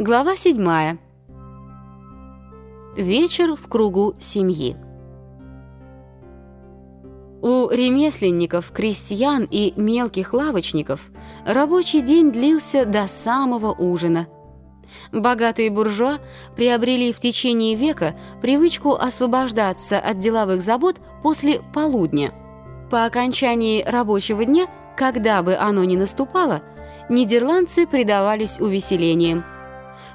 Глава 7. Вечер в кругу семьи. У ремесленников, крестьян и мелких лавочников рабочий день длился до самого ужина. Богатые буржуа приобрели в течение века привычку освобождаться от деловых забот после полудня. По окончании рабочего дня, когда бы оно ни наступало, нидерландцы предавались увеселениям.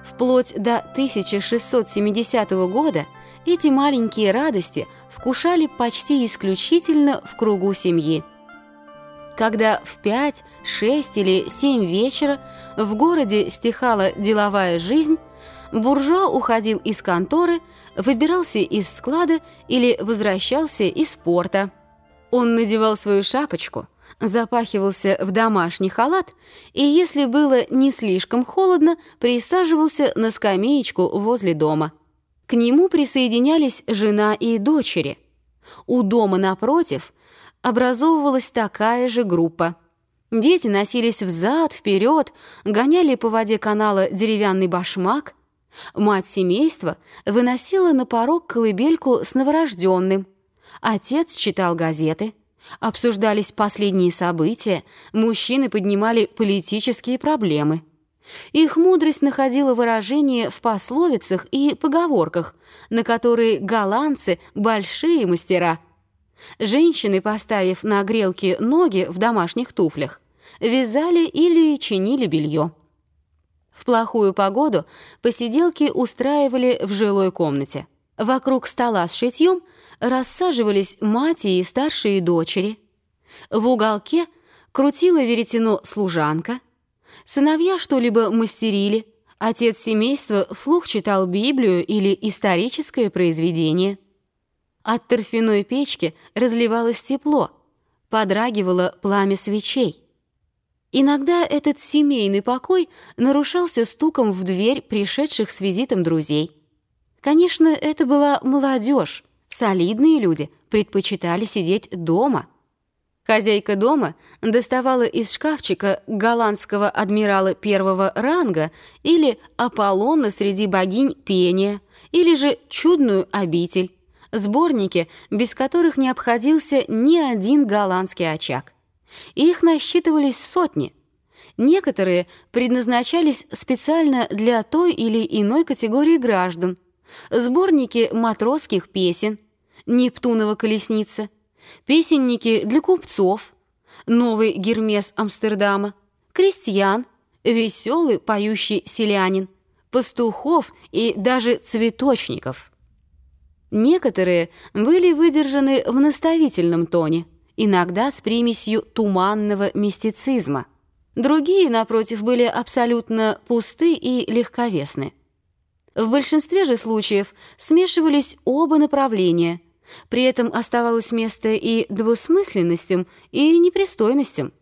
Вплоть до 1670 года эти маленькие радости вкушали почти исключительно в кругу семьи. Когда в 5, 6 или 7 вечера в городе стихала деловая жизнь, буржуа уходил из конторы, выбирался из склада или возвращался из порта. Он надевал свою шапочку, запахивался в домашний халат и, если было не слишком холодно, присаживался на скамеечку возле дома. К нему присоединялись жена и дочери. У дома напротив образовывалась такая же группа. Дети носились взад, вперед, гоняли по воде канала деревянный башмак. Мать семейства выносила на порог колыбельку с новорожденным. Отец читал газеты. Обсуждались последние события, мужчины поднимали политические проблемы. Их мудрость находила выражение в пословицах и поговорках, на которые голландцы – большие мастера. Женщины, поставив на грелки ноги в домашних туфлях, вязали или чинили белье. В плохую погоду посиделки устраивали в жилой комнате. Вокруг стола с шитьем рассаживались мать и старшие дочери. В уголке крутила веретено служанка – Сыновья что-либо мастерили, отец семейства вслух читал Библию или историческое произведение. От торфяной печки разливалось тепло, подрагивало пламя свечей. Иногда этот семейный покой нарушался стуком в дверь пришедших с визитом друзей. Конечно, это была молодежь, солидные люди предпочитали сидеть дома – Хозяйка дома доставала из шкафчика голландского адмирала первого ранга или Аполлона среди богинь пения, или же чудную обитель, сборники, без которых не обходился ни один голландский очаг. Их насчитывались сотни. Некоторые предназначались специально для той или иной категории граждан. Сборники матросских песен, Нептунова колесница — песенники для купцов, новый Гермес Амстердама, крестьян, веселый поющий селянин, пастухов и даже цветочников. Некоторые были выдержаны в наставительном тоне, иногда с примесью туманного мистицизма. Другие, напротив, были абсолютно пусты и легковесны. В большинстве же случаев смешивались оба направления – при этом оставалось место и двусмысленностям, и непристойностям.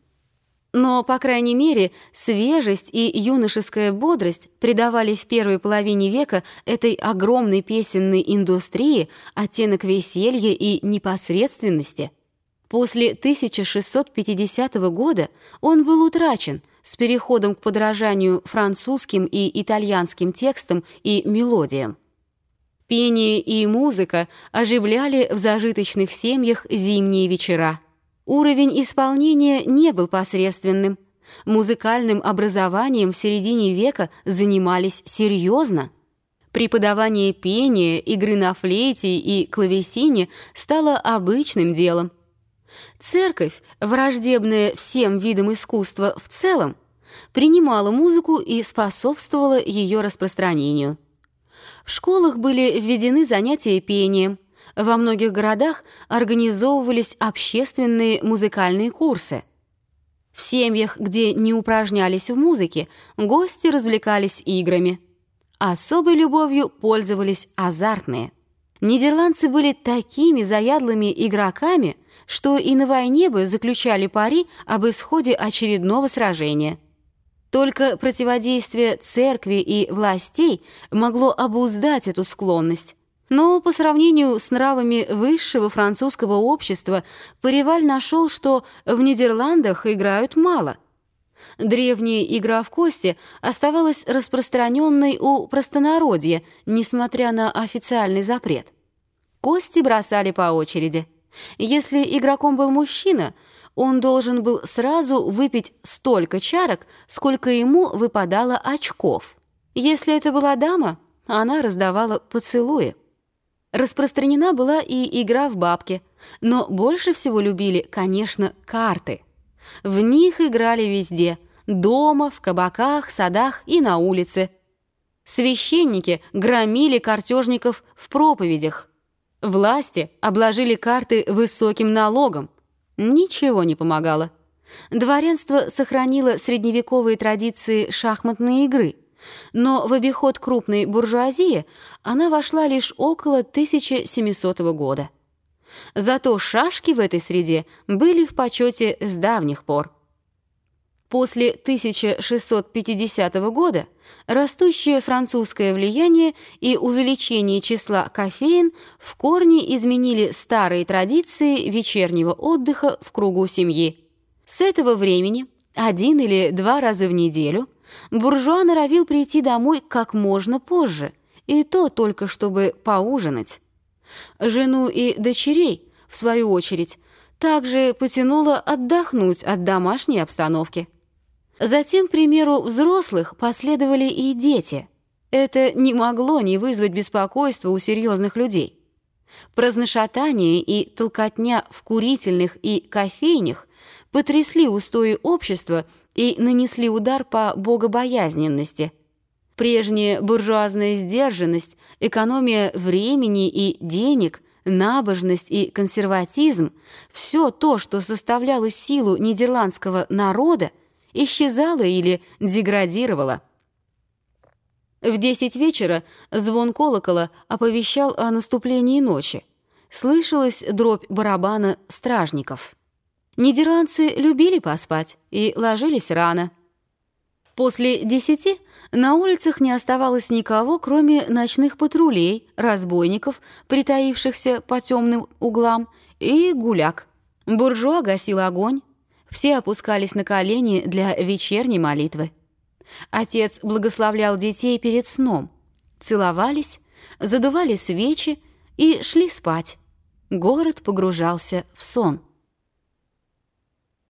Но, по крайней мере, свежесть и юношеская бодрость придавали в первой половине века этой огромной песенной индустрии оттенок веселья и непосредственности. После 1650 года он был утрачен с переходом к подражанию французским и итальянским текстам и мелодиям. Пение и музыка оживляли в зажиточных семьях зимние вечера. Уровень исполнения не был посредственным. Музыкальным образованием в середине века занимались серьезно. Преподавание пения, игры на флейте и клавесине стало обычным делом. Церковь, враждебная всем видам искусства в целом, принимала музыку и способствовала ее распространению. В школах были введены занятия пением. Во многих городах организовывались общественные музыкальные курсы. В семьях, где не упражнялись в музыке, гости развлекались играми. Особой любовью пользовались азартные. Нидерландцы были такими заядлыми игроками, что и на войне бы заключали пари об исходе очередного сражения – только противодействие церкви и властей могло обуздать эту склонность. Но по сравнению с нравами высшего французского общества, Париваль нашел, что в Нидерландах играют мало. Древняя игра в кости оставалась распространенной у простонародья, несмотря на официальный запрет. Кости бросали по очереди. Если игроком был мужчина, он должен был сразу выпить столько чарок, сколько ему выпадало очков. Если это была дама, она раздавала поцелуи. Распространена была и игра в бабки, но больше всего любили, конечно, карты. В них играли везде – дома, в кабаках, садах и на улице. Священники громили картежников в проповедях. Власти обложили карты высоким налогом. Ничего не помогало. Дворянство сохранило средневековые традиции шахматной игры, но в обиход крупной буржуазии она вошла лишь около 1700 года. Зато шашки в этой среде были в почете с давних пор. После 1650 года растущее французское влияние и увеличение числа кофеин в корне изменили старые традиции вечернего отдыха в кругу семьи. С этого времени один или два раза в неделю буржуа норовил прийти домой как можно позже, и то только чтобы поужинать. Жену и дочерей, в свою очередь, также потянуло отдохнуть от домашней обстановки. Затем, к примеру взрослых, последовали и дети. Это не могло не вызвать беспокойства у серьезных людей. Праздношатание и толкотня в курительных и кофейнях потрясли устои общества и нанесли удар по богобоязненности. Прежняя буржуазная сдержанность, экономия времени и денег, набожность и консерватизм – все то, что составляло силу нидерландского народа, исчезала или деградировала. В десять вечера звон колокола оповещал о наступлении ночи. Слышалась дробь барабана стражников. Нидерландцы любили поспать и ложились рано. После десяти на улицах не оставалось никого, кроме ночных патрулей, разбойников, притаившихся по темным углам, и гуляк. Буржуа гасил огонь, все опускались на колени для вечерней молитвы. Отец благословлял детей перед сном, целовались, задували свечи и шли спать. Город погружался в сон.